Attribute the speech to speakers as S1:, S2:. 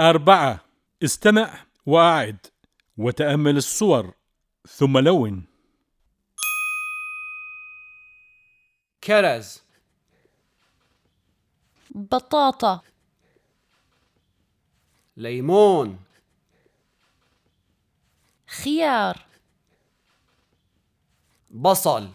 S1: أربعة استمع وأعد وتأمل الصور ثم لون.
S2: كرز.
S3: بطاطا.
S2: ليمون.
S3: خيار.
S2: بصل.